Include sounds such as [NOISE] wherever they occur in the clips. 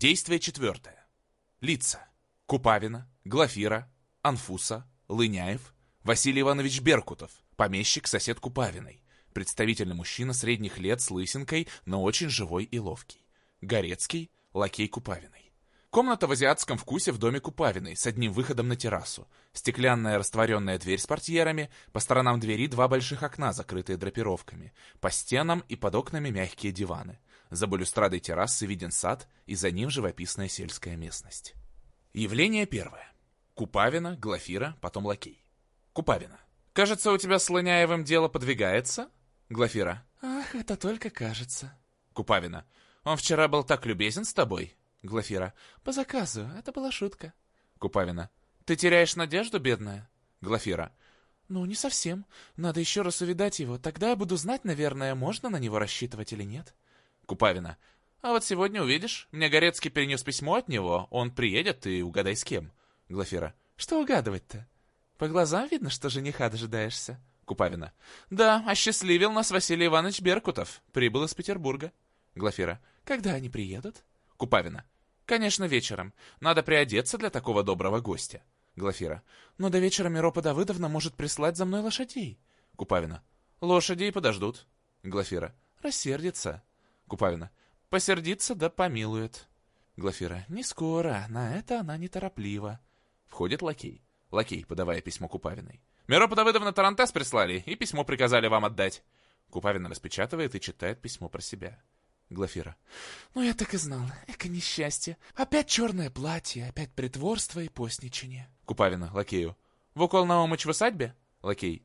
Действие четвертое. Лица. Купавина, Глафира, Анфуса, Лыняев, Василий Иванович Беркутов, помещик, сосед Купавиной, представительный мужчина средних лет с лысинкой, но очень живой и ловкий. Горецкий, лакей Купавиной. Комната в азиатском вкусе в доме Купавиной с одним выходом на террасу. Стеклянная растворенная дверь с портьерами, по сторонам двери два больших окна, закрытые драпировками. По стенам и под окнами мягкие диваны. За балюстрадой террасы виден сад, и за ним живописная сельская местность. Явление первое. Купавина, Глафира, потом лакей. Купавина. «Кажется, у тебя с Лыняевым дело подвигается?» Глафира. «Ах, это только кажется». Купавина. «Он вчера был так любезен с тобой?» Глафира. «По заказу, это была шутка». Купавина. «Ты теряешь надежду, бедная?» Глафира. «Ну, не совсем. Надо еще раз увидать его. Тогда я буду знать, наверное, можно на него рассчитывать или нет». Купавина. «А вот сегодня увидишь. Мне Горецкий перенес письмо от него. Он приедет, и угадай с кем». Глафира. «Что угадывать-то? По глазам видно, что жениха дожидаешься». Купавина. «Да, осчастливил нас Василий Иванович Беркутов. Прибыл из Петербурга». Глафира. «Когда они приедут?» Купавина. «Конечно, вечером. Надо приодеться для такого доброго гостя». Глафира. «Но до вечера Миропа Давыдовна может прислать за мной лошадей». Купавина. «Лошади и подождут». Глафира. «Рассердится». Купавина. Посердится да помилует. Глафира. Не скоро, на это она нетороплива. Входит лакей. Лакей, подавая письмо Купавиной. Миропа Давыдовна Тарантас прислали, и письмо приказали вам отдать. Купавина распечатывает и читает письмо про себя. Глафира. Ну, я так и знала. Эко несчастье. Опять черное платье, опять притворство и постничание. Купавина, лакею. В укол Наумыч в усадьбе? Лакей.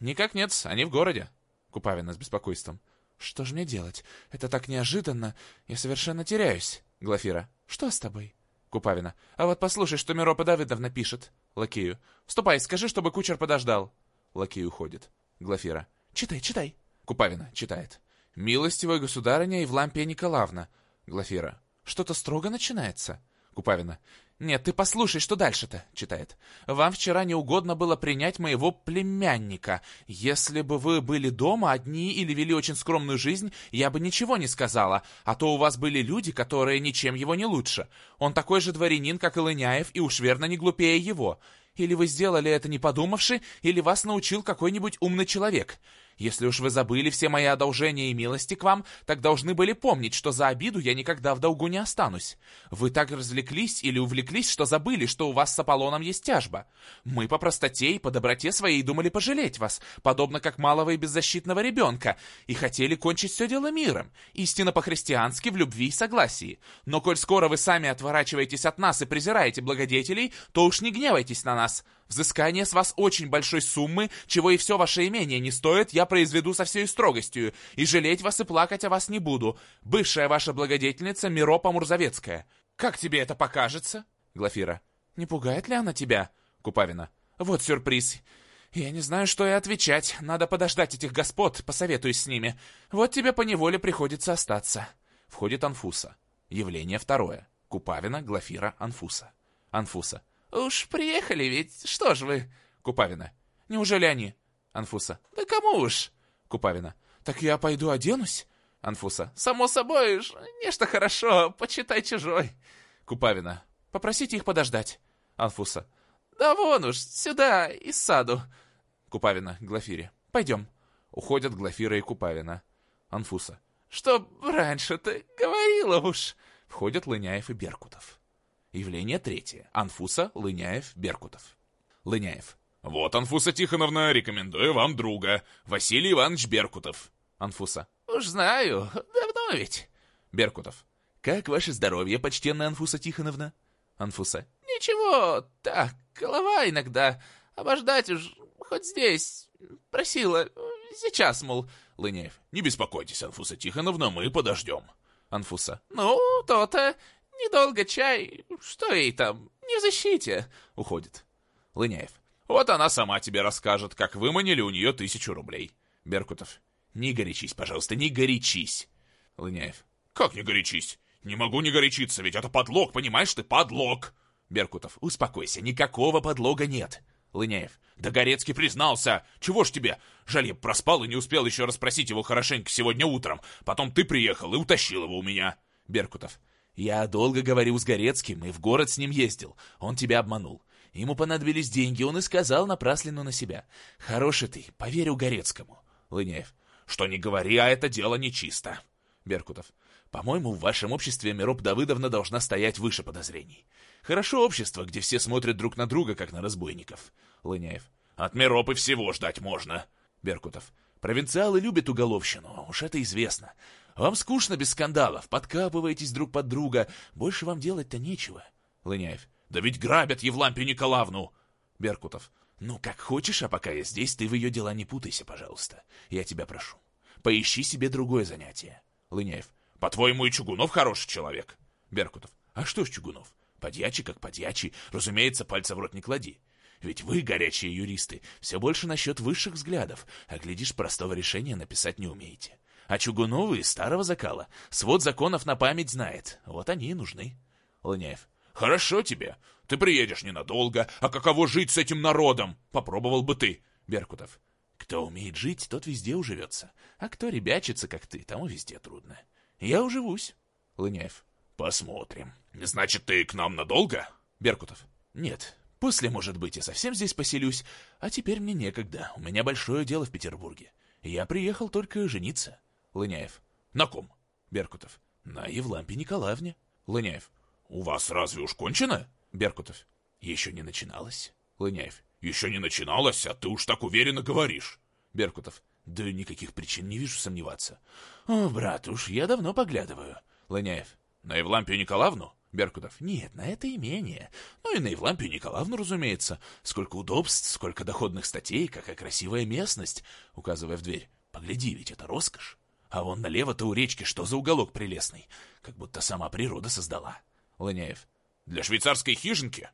Никак нет, они в городе. Купавина с беспокойством. Что же мне делать? Это так неожиданно. Я совершенно теряюсь. Глафира. Что с тобой? Купавина. А вот послушай, что Миропа Давыдовна пишет. Лакею. Ступай, скажи, чтобы кучер подождал. Лакей уходит. Глафира. Читай, читай. Купавина читает. «Милостивая государыня Евлампия Николаевна». Глафира. «Что-то строго начинается?» Купавина. «Нет, ты послушай, что дальше-то?» Читает. «Вам вчера не угодно было принять моего племянника. Если бы вы были дома одни или вели очень скромную жизнь, я бы ничего не сказала, а то у вас были люди, которые ничем его не лучше. Он такой же дворянин, как и Лыняев, и уж верно не глупее его. Или вы сделали это не подумавши, или вас научил какой-нибудь умный человек. Если уж вы забыли все мои одолжения и милости к вам, так должны были помнить, что за обиду я никогда в долгу не останусь. Вы так развлеклись или увлеклись, что забыли, что у вас с Аполлоном есть тяжба. Мы по простоте и по доброте своей думали пожалеть вас, подобно как малого и беззащитного ребенка, и хотели кончить все дело миром, истинно по-христиански в любви и согласии. Но коль скоро вы сами отворачиваетесь от нас и презираете благодетелей, то уж не гневайтесь на нас. Взыскание с вас очень большой суммы, чего и все ваше имение не стоит, я произведу со всей строгостью, и жалеть вас и плакать о вас не буду. Бывшая ваша благодетельница Миропа Мурзовецкая. Как тебе это покажется? Глафира. Не пугает ли она тебя? Купавина. Вот сюрприз. Я не знаю, что и отвечать. Надо подождать этих господ, посоветуюсь с ними. Вот тебе поневоле приходится остаться. Входит Анфуса. Явление второе. Купавина, Глафира, Анфуса. Анфуса. «Уж приехали ведь, что ж вы?» Купавина. «Неужели они?» Анфуса. «Да кому уж?» Купавина. «Так я пойду оденусь?» Анфуса. «Само собой уж, нечто хорошо, почитай чужой». Купавина. «Попросите их подождать». Анфуса. «Да вон уж, сюда, из саду». Купавина, Глафире. «Пойдем». Уходят Глафира и Купавина. Анфуса. «Что раньше ты говорила уж». Входят Лыняев и Беркутов. Явление третье. Анфуса, Лыняев, Беркутов. Лыняев. Вот, Анфуса Тихоновна, рекомендую вам друга. Василий Иванович Беркутов. Анфуса. Уж знаю, давно ведь. Беркутов. Как ваше здоровье, почтенная Анфуса Тихоновна? Анфуса. Ничего, так, голова иногда. Обождать уж хоть здесь. Просила, сейчас, мол. Лыняев. Не беспокойтесь, Анфуса Тихоновна, мы подождем. Анфуса. Ну, то-то. Недолго чай. Что ей там? Не в защите. Уходит. Лыняев. Вот она сама тебе расскажет, как выманили у нее тысячу рублей. Беркутов. Не горячись, пожалуйста, не горячись. Лыняев. Как не горячись? Не могу не горячиться, ведь это подлог, понимаешь ты, подлог. Беркутов. Успокойся, никакого подлога нет. Лыняев. Да Горецкий признался. Чего ж тебе? Жаль, я проспал и не успел еще расспросить его хорошенько сегодня утром. Потом ты приехал и утащил его у меня. Беркутов. Я долго говорил с Горецким и в город с ним ездил. Он тебя обманул. Ему понадобились деньги, он и сказал напраслину на себя. Хороший ты, поверил Горецкому. Лыняев. Что не говори, а это дело нечисто. Беркутов. По-моему, в вашем обществе Мироп Давыдовна должна стоять выше подозрений. Хорошо общество, где все смотрят друг на друга, как на разбойников. Лыняев. От Миропы всего ждать можно. Беркутов. Провинциалы любят уголовщину, уж это известно. Вам скучно без скандалов, подкапываетесь друг под друга, больше вам делать-то нечего. Лыняев. Да ведь грабят Евлампию Николаевну! Беркутов. Ну, как хочешь, а пока я здесь, ты в ее дела не путайся, пожалуйста. Я тебя прошу. Поищи себе другое занятие. Лыняев. По-твоему, и Чугунов хороший человек? Беркутов. А что ж Чугунов? Подьячий как подьячий. Разумеется, пальца в рот не клади. Ведь вы, горячие юристы, все больше насчет высших взглядов, а, глядишь, простого решения написать не умеете. А Чугуновы из старого закала свод законов на память знает. Вот они и нужны. Лыняев. Хорошо тебе. Ты приедешь ненадолго, а каково жить с этим народом? Попробовал бы ты. Беркутов. Кто умеет жить, тот везде уживется. А кто ребячится, как ты, тому везде трудно. Я уживусь. Лыняев. Посмотрим. Значит, ты к нам надолго? Беркутов. Нет, после, может быть, и совсем здесь поселюсь. А теперь мне некогда. У меня большое дело в Петербурге. Я приехал только жениться. Лыняев. На ком? Беркутов. На Евлампе Николаевне. Лыняев. «У вас разве уж кончено?» Беркутов. «Еще не начиналось». Лыняев. «Еще не начиналось, а ты уж так уверенно говоришь». Беркутов. «Да никаких причин не вижу сомневаться». «О, брат, уж я давно поглядываю». Лыняев. «На Евлампию Николаевну?» Беркутов. «Нет, на это имение. Ну и на Евлампию Николаевну, разумеется. Сколько удобств, сколько доходных статей, какая красивая местность!» Указывая в дверь. «Погляди, ведь это роскошь. А вон налево-то у речки что за уголок прелестный? Как будто сама природа создала». Лыняев. Для швейцарской хижинки?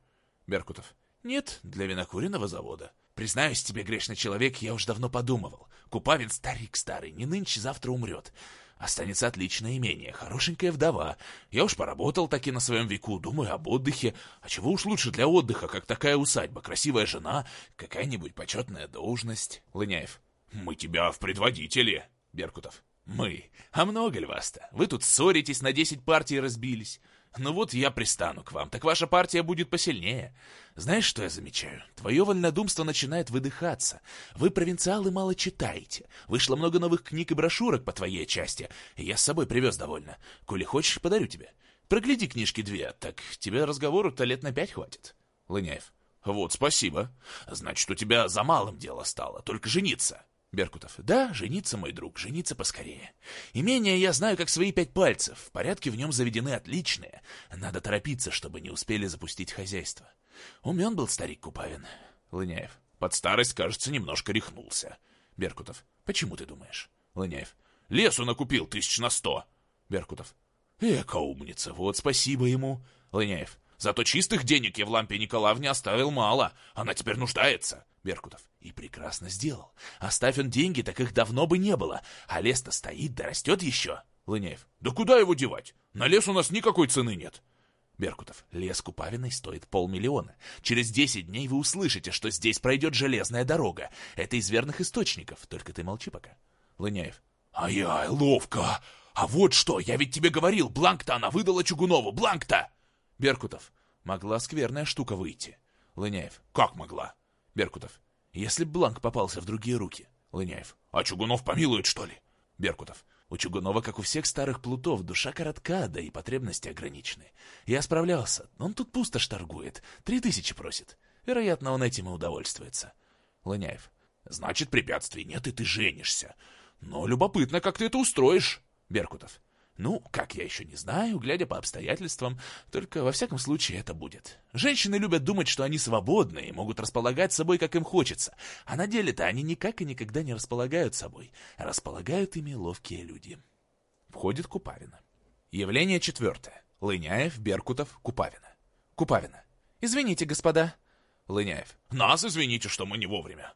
Беркутов. Нет, для винокуренного завода. Признаюсь тебе, грешный человек, я уж давно подумывал. Купавин старик старый, не нынче, завтра умрет. Останется отличное имение, хорошенькая вдова. Я уж поработал таки на своем веку, думаю об отдыхе. А чего уж лучше для отдыха, как такая усадьба, красивая жена, какая-нибудь почетная должность. Лыняев. Мы тебя в предводители. Беркутов. Мы. А много ли вас-то? Вы тут ссоритесь, на десять партий разбились. Ну вот я пристану к вам, так ваша партия будет посильнее. Знаешь, что я замечаю? Твое вольнодумство начинает выдыхаться. Вы, провинциалы, мало читаете. Вышло много новых книг и брошюрок по твоей части, я с собой привез довольно. Коли хочешь, подарю тебе. Прогляди книжки две, так тебе разговору-то лет на пять хватит. Лыняев. Вот, спасибо. Значит, у тебя за малым дело стало, только жениться. Беркутов. Да, жениться, мой друг, жениться поскорее. Имение я знаю как свои пять пальцев. Порядки в нем заведены отличные. Надо торопиться, чтобы не успели запустить хозяйство. Умен был старик Купавин. Лыняев. Под старость, кажется, немножко рехнулся. Беркутов. Почему ты думаешь? Лыняев. Лесу накупил тысяч на сто. Беркутов. Эка умница, вот спасибо ему. Лыняев. Зато чистых денег я в лампе Николаевне оставил мало. Она теперь нуждается. Беркутов. И прекрасно сделал. Оставь он деньги, так их давно бы не было. А лес-то стоит, да растет еще. Лыняев. Да куда его девать? На лес у нас никакой цены нет. Беркутов. Лес Купавиной стоит полмиллиона. Через десять дней вы услышите, что здесь пройдет железная дорога. Это из верных источников. Только ты молчи пока. Лыняев. Ай-яй, ловко. А вот что, я ведь тебе говорил, бланк-то она выдала Чугунову, бланк-то. Беркутов. Могла скверная штука выйти. Лыняев. Как могла? Беркутов. Если бланк попался в другие руки. Лыняев. А Чугунов помилует, что ли? Беркутов. У Чугунова, как у всех старых плутов, душа коротка, да и потребности ограничены. Я справлялся. Он тут пустошь торгует. Три тысячи просит. Вероятно, он этим и удовольствуется. Лыняев. Значит, препятствий нет, и ты женишься. Но любопытно, как ты это устроишь. Беркутов. Ну, как я еще не знаю, глядя по обстоятельствам, только во всяком случае это будет. Женщины любят думать, что они свободны и могут располагать собой, как им хочется, а на деле-то они никак и никогда не располагают собой, располагают ими ловкие люди. Входит Купавина. Явление четвертое. Лыняев, Беркутов, Купавина. Купавина. «Извините, господа». Лыняев. «Нас извините, что мы не вовремя».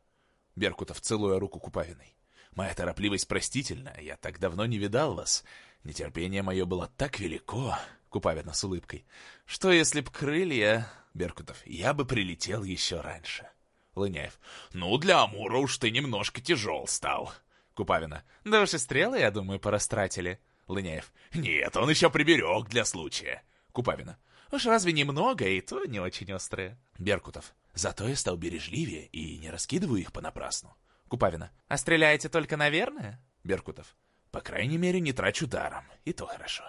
Беркутов, целуя руку Купавиной. «Моя торопливость простительна, я так давно не видал вас. Нетерпение мое было так велико, Купавина с улыбкой, что если б крылья... Беркутов, я бы прилетел еще раньше. Лыняев, ну, для Амура уж ты немножко тяжел стал. Купавина, да уж и стрелы, я думаю, порастратили. Лыняев. Нет, он еще приберег для случая. Купавина. Уж разве немного, и то не очень острое. Беркутов. Зато я стал бережливее и не раскидываю их понапрасну. Купавина. А стреляете только наверное? Беркутов. По крайней мере, не трачу даром. И то хорошо.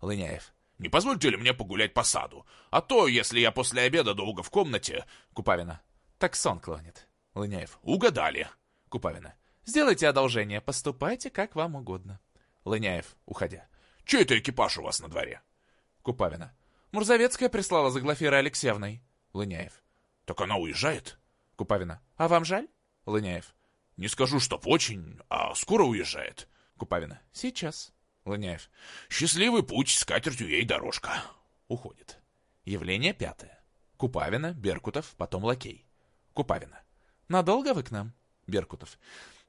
Лыняев. Не позвольте ли мне погулять по саду? А то, если я после обеда долго в комнате... Купавина. Так сон клонит. Лыняев. Угадали. Купавина. Сделайте одолжение, поступайте как вам угодно. Лыняев, уходя. Чей это экипаж у вас на дворе? Купавина. Мурзовецкая прислала за Глафирой Алексеевной. Лыняев. Так она уезжает? Купавина. А вам жаль? Лыняев. Не скажу, чтоб очень, а скоро уезжает. Купавина. Сейчас. Лыняев. Счастливый путь, с катертью ей дорожка. Уходит. Явление пятое. Купавина, Беркутов, потом Лакей. Купавина. Надолго вы к нам? Беркутов.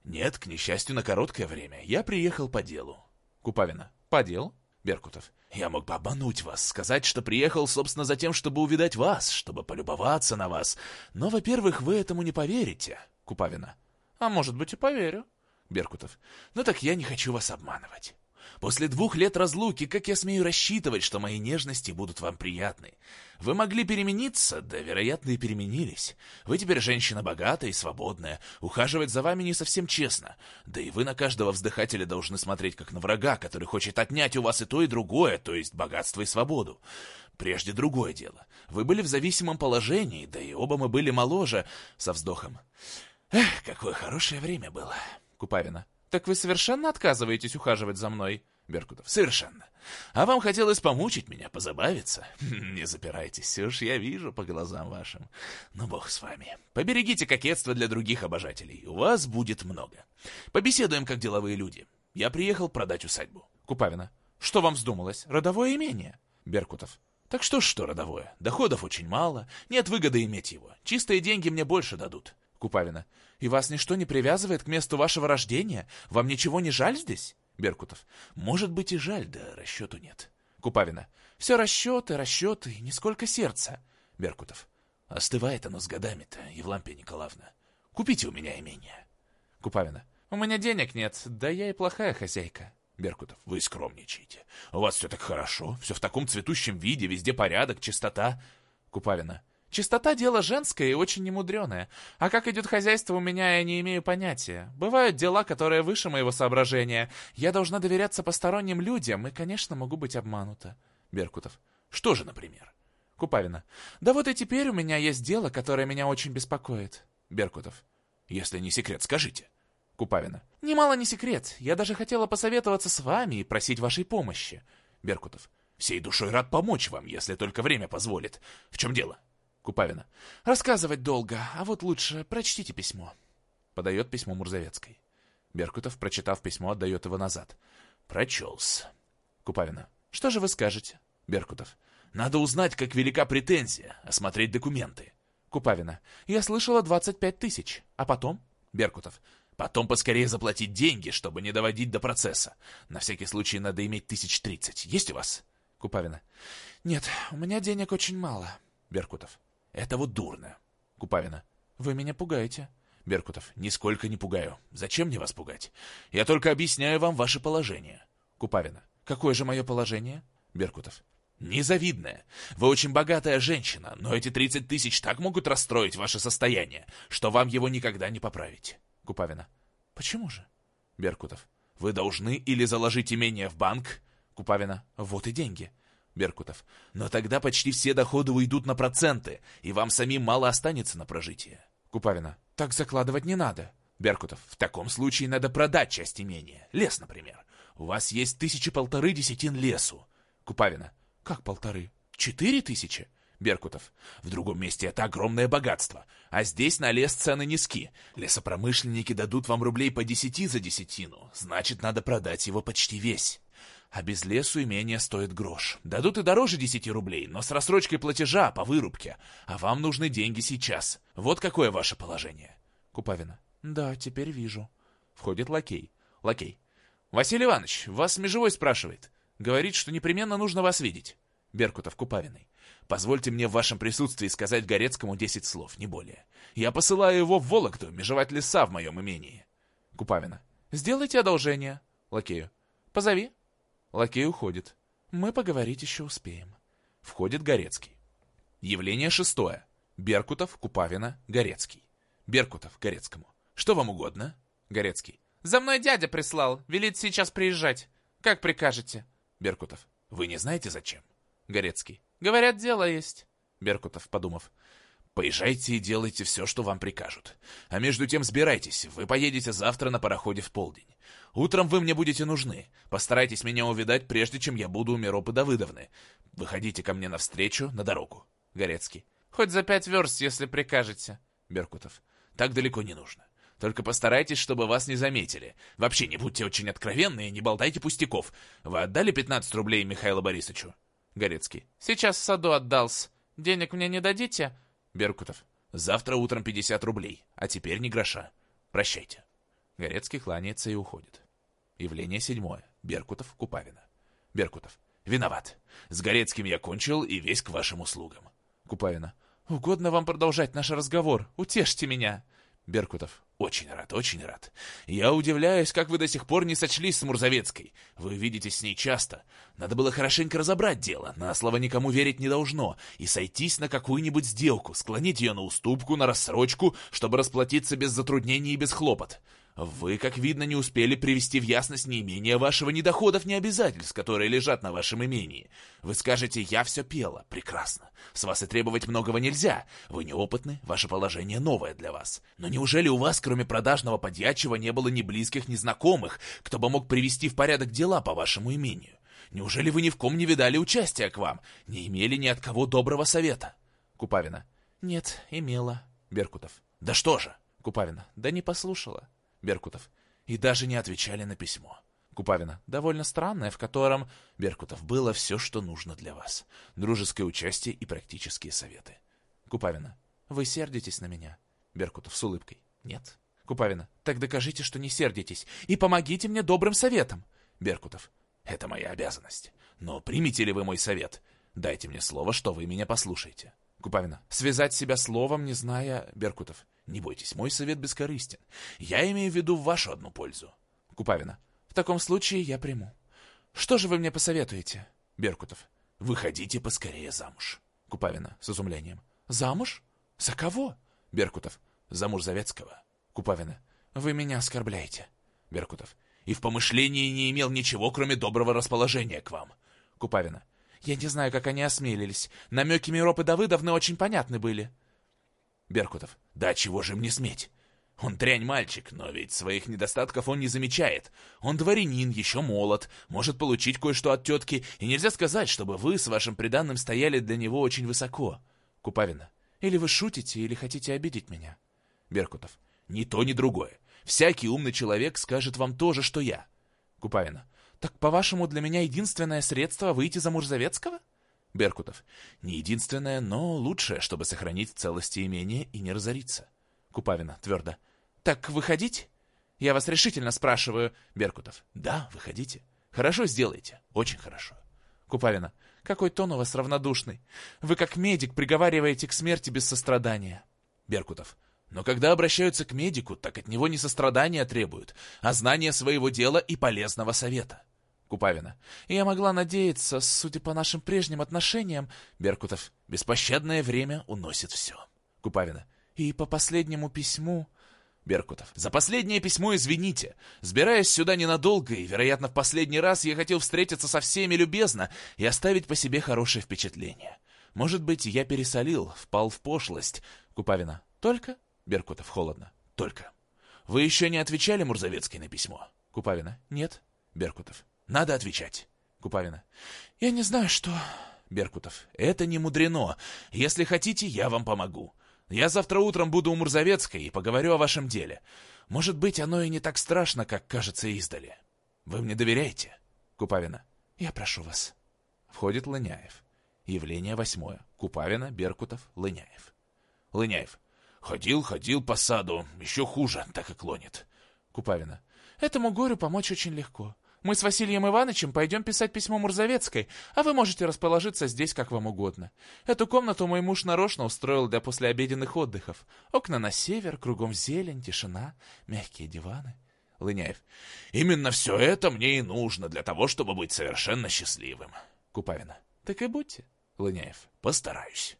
Нет, к несчастью, на короткое время. Я приехал по делу. Купавина. По делу? Беркутов. Я мог бы обмануть вас, сказать, что приехал, собственно, за тем, чтобы увидать вас, чтобы полюбоваться на вас. Но, во-первых, вы этому не поверите. Купавина. А может быть и поверю. Беркутов. Ну так я не хочу вас обманывать. После двух лет разлуки, как я смею рассчитывать, что мои нежности будут вам приятны? Вы могли перемениться, да, вероятно, и переменились. Вы теперь женщина богатая и свободная, ухаживать за вами не совсем честно. Да и вы на каждого вздыхателя должны смотреть как на врага, который хочет отнять у вас и то, и другое, то есть богатство и свободу. Прежде другое дело. Вы были в зависимом положении, да и оба мы были моложе, со вздохом. Эх, какое хорошее время было. Купавина. «Так вы совершенно отказываетесь ухаживать за мной?» Беркутов. «Совершенно. А вам хотелось помучить меня, позабавиться? [LAUGHS] Не запирайтесь, уж я вижу по глазам вашим. Но бог с вами. Поберегите кокетство для других обожателей. У вас будет много. Побеседуем, как деловые люди. Я приехал продать усадьбу». Купавина. «Что вам вздумалось? Родовое имение?» Беркутов. «Так что ж, что родовое? Доходов очень мало. Нет выгоды иметь его. Чистые деньги мне больше дадут. Купавина. «И вас ничто не привязывает к месту вашего рождения? Вам ничего не жаль здесь?» Беркутов. «Может быть и жаль, да расчету нет». Купавина. «Все расчеты, расчеты, нисколько сердца». Беркутов. «Остывает оно с годами-то, Евлампия Николаевна. Купите у меня имение». Купавина. «У меня денег нет, да я и плохая хозяйка». Беркутов. «Вы скромничаете. У вас все так хорошо, все в таком цветущем виде, везде порядок, чистота». Купавина. Чистота — дело женское и очень немудреное. А как идет хозяйство, у меня я не имею понятия. Бывают дела, которые выше моего соображения. Я должна доверяться посторонним людям и, конечно, могу быть обманута. Беркутов. Что же, например? Купавина. Да вот и теперь у меня есть дело, которое меня очень беспокоит. Беркутов. Если не секрет, скажите. Купавина. Немало не секрет. Я даже хотела посоветоваться с вами и просить вашей помощи. Беркутов. Всей душой рад помочь вам, если только время позволит. В чем дело? Купавина. «Рассказывать долго, а вот лучше прочтите письмо». Подает письмо Мурзовецкой. Беркутов, прочитав письмо, отдает его назад. «Прочелся». Купавина. «Что же вы скажете?» Беркутов. «Надо узнать, как велика претензия, осмотреть документы». Купавина. «Я слышала 25 тысяч. А потом?» Беркутов. «Потом поскорее заплатить деньги, чтобы не доводить до процесса. На всякий случай надо иметь тысяч тридцать. Есть у вас?» Купавина. «Нет, у меня денег очень мало». Беркутов. Это вот дурно. Купавина. Вы меня пугаете. Беркутов. Нисколько не пугаю. Зачем мне вас пугать? Я только объясняю вам ваше положение. Купавина. Какое же мое положение? Беркутов. Незавидное. Вы очень богатая женщина, но эти 30 тысяч так могут расстроить ваше состояние, что вам его никогда не поправить. Купавина. Почему же? Беркутов. Вы должны или заложить имение в банк. Купавина. Вот и деньги. Беркутов. «Но тогда почти все доходы уйдут на проценты, и вам самим мало останется на прожитие». Купавина. «Так закладывать не надо». Беркутов. «В таком случае надо продать часть имения. Лес, например. У вас есть тысячи полторы десятин лесу». Купавина. «Как полторы? Четыре тысячи?» Беркутов. В другом месте это огромное богатство, а здесь на лес цены низки. Лесопромышленники дадут вам рублей по десяти за десятину, значит, надо продать его почти весь. А без лесу имение стоит грош. Дадут и дороже десяти рублей, но с рассрочкой платежа по вырубке. А вам нужны деньги сейчас. Вот какое ваше положение. Купавина. Да, теперь вижу. Входит лакей. Лакей. Василий Иванович, вас межевой спрашивает. Говорит, что непременно нужно вас видеть. Беркутов Купавиной. Позвольте мне в вашем присутствии сказать Горецкому десять слов, не более. Я посылаю его в Вологду межевать леса в моем имении. Купавина. Сделайте одолжение. Лакею. Позови. Лакей уходит. Мы поговорить еще успеем. Входит Горецкий. Явление шестое. Беркутов, Купавина, Горецкий. Беркутов, Горецкому. Что вам угодно? Горецкий. За мной дядя прислал. Велит сейчас приезжать. Как прикажете? Беркутов. Вы не знаете зачем? Горецкий. Говорят, дело есть. Беркутов, подумав. Поезжайте и делайте все, что вам прикажут. А между тем сбирайтесь, вы поедете завтра на пароходе в полдень. Утром вы мне будете нужны. Постарайтесь меня увидать, прежде чем я буду у Миропы Давыдовны. Выходите ко мне навстречу на дорогу. Горецкий. Хоть за пять верст, если прикажете. Беркутов. Так далеко не нужно. Только постарайтесь, чтобы вас не заметили. Вообще не будьте очень откровенны и не болтайте пустяков. Вы отдали 15 рублей Михаилу Борисовичу? Горецкий. Сейчас в саду отдался. Денег мне не дадите? Беркутов. Завтра утром 50 рублей, а теперь не гроша. Прощайте. Горецкий кланяется и уходит. Явление седьмое. Беркутов, Купавина. Беркутов. Виноват. С Горецким я кончил и весь к вашим услугам. Купавина. Угодно вам продолжать наш разговор. Утешьте меня. Беркутов. Очень рад, очень рад. Я удивляюсь, как вы до сих пор не сочлись с Мурзовецкой. Вы видитесь с ней часто. Надо было хорошенько разобрать дело. На слово никому верить не должно. И сойтись на какую-нибудь сделку, склонить ее на уступку, на рассрочку, чтобы расплатиться без затруднений и без хлопот. Вы, как видно, не успели привести в ясность не имение вашего ни доходов, ни обязательств, которые лежат на вашем имении. Вы скажете, я все пела. Прекрасно. С вас и требовать многого нельзя. Вы неопытны, ваше положение новое для вас. Но неужели у вас, кроме продажного подьячего, не было ни близких, ни знакомых, кто бы мог привести в порядок дела по вашему имению? Неужели вы ни в ком не видали участия к вам, не имели ни от кого доброго совета? Купавина. Нет, имела. Беркутов. Да что же? Купавина. Да не послушала. Беркутов. И даже не отвечали на письмо. Купавина. Довольно странное, в котором... Беркутов. Было все, что нужно для вас. Дружеское участие и практические советы. Купавина. Вы сердитесь на меня? Беркутов с улыбкой. Нет. Купавина. Так докажите, что не сердитесь. И помогите мне добрым советом. Беркутов. Это моя обязанность. Но примите ли вы мой совет? Дайте мне слово, что вы меня послушаете. Купавина. Связать себя словом, не зная... Беркутов. Не бойтесь, мой совет бескорыстен. Я имею в виду вашу одну пользу. Купавина. В таком случае я приму. Что же вы мне посоветуете? Беркутов. Выходите поскорее замуж. Купавина с изумлением. Замуж? За кого? Беркутов. За Мурзовецкого. Купавина. Вы меня оскорбляете. Беркутов. И в помышлении не имел ничего, кроме доброго расположения к вам. Купавина. Я не знаю, как они осмелились. Намеки Миропы Давыдовны очень понятны были. Беркутов. Да чего же мне сметь? Он дрянь мальчик, но ведь своих недостатков он не замечает. Он дворянин, еще молод, может получить кое-что от тетки, и нельзя сказать, чтобы вы с вашим приданным стояли для него очень высоко. Купавина. Или вы шутите, или хотите обидеть меня? Беркутов. Ни то, ни другое. Всякий умный человек скажет вам то же, что я. Купавина. Так, по-вашему, для меня единственное средство выйти за Мурзовецкого? Беркутов. Не единственное, но лучшее, чтобы сохранить целости имения и не разориться. Купавина твердо. Так выходить? Я вас решительно спрашиваю. Беркутов. Да, выходите. Хорошо сделайте. Очень хорошо. Купавина. Какой тон у вас равнодушный. Вы как медик приговариваете к смерти без сострадания. Беркутов. Но когда обращаются к медику, так от него не сострадания требуют, а знания своего дела и полезного совета. Купавина. Я могла надеяться, судя по нашим прежним отношениям... Беркутов. Беспощадное время уносит все. Купавина. И по последнему письму... Беркутов. За последнее письмо извините. Сбираясь сюда ненадолго, и, вероятно, в последний раз я хотел встретиться со всеми любезно и оставить по себе хорошее впечатление. Может быть, я пересолил, впал в пошлость. Купавина. Только? Беркутов. Холодно. Только. Вы еще не отвечали Мурзовецкой на письмо? Купавина. Нет. Беркутов. Надо отвечать. Купавина. Я не знаю, что... Беркутов. Это не мудрено. Если хотите, я вам помогу. Я завтра утром буду у Мурзовецкой и поговорю о вашем деле. Может быть, оно и не так страшно, как кажется издали. Вы мне доверяете? Купавина. Я прошу вас. Входит Лыняев. Явление восьмое. Купавина, Беркутов, Лыняев. Лыняев. Ходил, ходил по саду. Еще хуже, так и клонит. Купавина. Этому горю помочь очень легко. Мы с Василием Ивановичем пойдем писать письмо Мурзовецкой, а вы можете расположиться здесь как вам угодно. Эту комнату мой муж нарочно устроил для послеобеденных отдыхов. Окна на север, кругом зелень, тишина, мягкие диваны. Лыняев. Именно все это мне и нужно для того, чтобы быть совершенно счастливым. Купавина. Так и будьте. Лыняев. Постараюсь.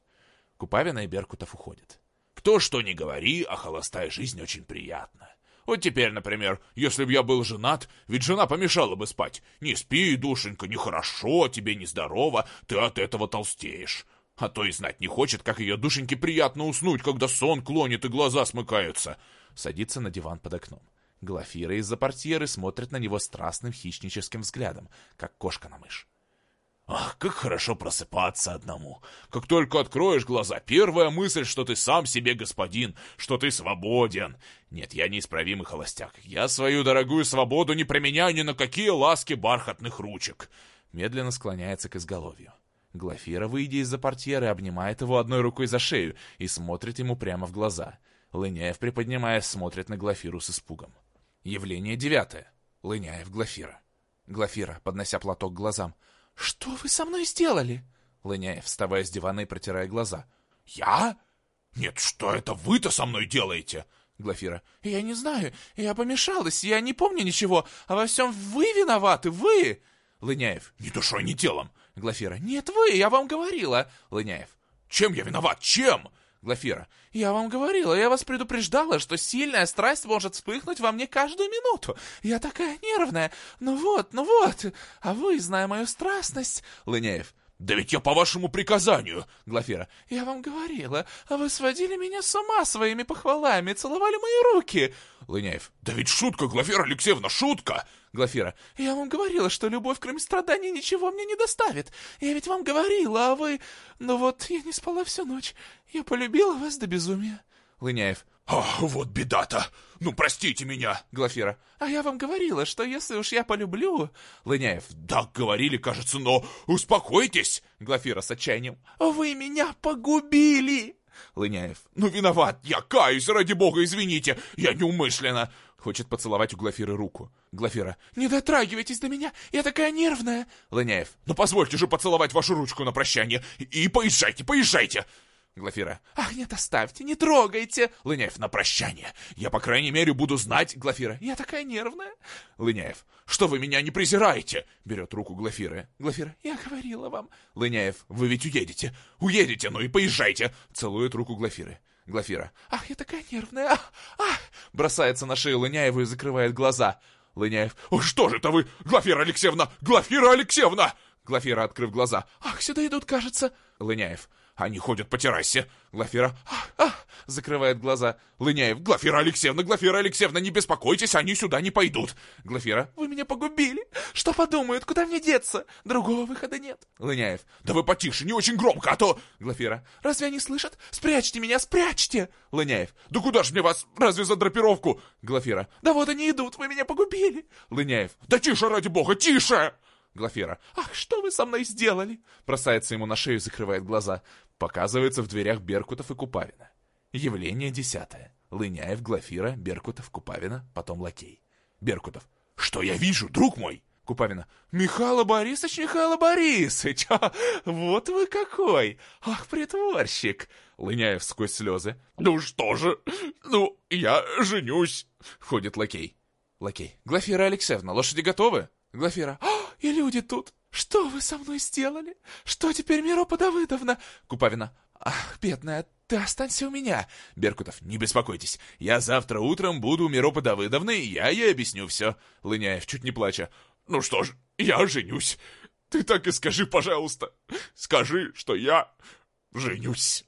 Купавина и Беркутов уходят. Кто что ни говори, а холостая жизнь очень приятна. Вот теперь, например, если бы я был женат, ведь жена помешала бы спать. Не спи, душенька, нехорошо, тебе нездорово, ты от этого толстеешь. А то и знать не хочет, как ее душеньке приятно уснуть, когда сон клонит и глаза смыкаются. Садится на диван под окном. Глафира из-за портьеры смотрит на него страстным хищническим взглядом, как кошка на мышь. Ах, как хорошо просыпаться одному. Как только откроешь глаза, первая мысль, что ты сам себе господин, что ты свободен. Нет, я неисправимый холостяк. Я свою дорогую свободу не применяю ни на какие ласки бархатных ручек. Медленно склоняется к изголовью. Глафира, выйдя из-за портьеры, обнимает его одной рукой за шею и смотрит ему прямо в глаза. Лыняев, приподнимаясь, смотрит на Глафиру с испугом. Явление девятое. Лыняев, Глафира. Глафира, поднося платок к глазам. «Что вы со мной сделали?» Лыняев, вставая с дивана и протирая глаза. «Я? Нет, что это вы-то со мной делаете?» Глафира. «Я не знаю, я помешалась, я не помню ничего, а во всем вы виноваты, вы!» Лыняев. «Ни душой, ни телом!» Глафира. «Нет, вы, я вам говорила!» Лыняев. «Чем я виноват, чем?» Глафира. «Я вам говорила, я вас предупреждала, что сильная страсть может вспыхнуть во мне каждую минуту. Я такая нервная. Ну вот, ну вот. А вы, зная мою страстность...» Лыняев. «Да ведь я по вашему приказанию!» Глафира. «Я вам говорила, а вы сводили меня с ума своими похвалами, целовали мои руки!» Лыняев. «Да ведь шутка, Глафира Алексеевна, шутка!» Глафира. «Я вам говорила, что любовь, кроме страданий, ничего мне не доставит. Я ведь вам говорила, а вы... Ну вот, я не спала всю ночь. Я полюбила вас до безумия». Лыняев. «Ах, вот беда-то! Ну, простите меня!» Глафира. «А я вам говорила, что если уж я полюблю...» Лыняев. «Да, говорили, кажется, но успокойтесь!» Глафира с отчаянием. «Вы меня погубили!» Лыняев. «Ну, виноват! Я каюсь, ради бога, извините! Я неумышленно!» Хочет поцеловать у Глафиры руку. Глафира. «Не дотрагивайтесь до меня! Я такая нервная!» Лыняев. «Ну, позвольте же поцеловать вашу ручку на прощание! И поезжайте, поезжайте!» Глафира. «Ах, нет, оставьте, не трогайте!» Лыняев. «На прощание! Я, по крайней мере, буду знать...» Глафира. «Я такая нервная!» Лыняев. «Что вы меня не презираете?» Берет руку Глафиры. Глафира. «Я говорила вам...» Лыняев. «Вы ведь уедете! Уедете, ну и поезжайте!» Целует руку Глафиры. Глафира. «Ах, я такая нервная! Ах! Ах!» Бросается на шею Лыняеву и закрывает глаза. Лыняев. «О, что же это вы, Глафира Алексеевна! Глафира Алексеевна!» Глафира, открыв глаза. «Ах, сюда идут, кажется!» Лыняев. Они ходят по террасе. Глафира, ах, ах, закрывает глаза. Лыняев, Глафира Алексеевна, Глафира Алексеевна, не беспокойтесь, они сюда не пойдут. Глафира, вы меня погубили. Что подумают, куда мне деться? Другого выхода нет. Лыняев, да вы потише, не очень громко, а то... Глафира, разве они слышат? Спрячьте меня, спрячьте. Лыняев, да куда ж мне вас, разве за драпировку? Глафира, да вот они идут, вы меня погубили. Лыняев, да тише, ради бога, тише. Глафира. «Ах, что вы со мной сделали?» Бросается ему на шею и закрывает глаза. Показывается в дверях Беркутов и Купавина. Явление десятое. Лыняев, Глафира, Беркутов, Купавина, потом Лакей. Беркутов. «Что я вижу, друг мой?» Купавина. «Михаил Борисович, Михаил Борисович! А, [LAUGHS] вот вы какой! Ах, притворщик!» Лыняев сквозь слезы. «Ну что же, ну, я женюсь!» Входит лакей. Лакей. «Глафира Алексеевна, лошади готовы?» Глафира. «А, и люди тут! Что вы со мной сделали? Что теперь, Миропа Давыдовна?» Купавина. «Ах, бедная, ты останься у меня!» Беркутов. «Не беспокойтесь, я завтра утром буду у Миропы Давыдовны, и я ей объясню все». Лыняев, чуть не плача. «Ну что ж, я женюсь. Ты так и скажи, пожалуйста. Скажи, что я женюсь».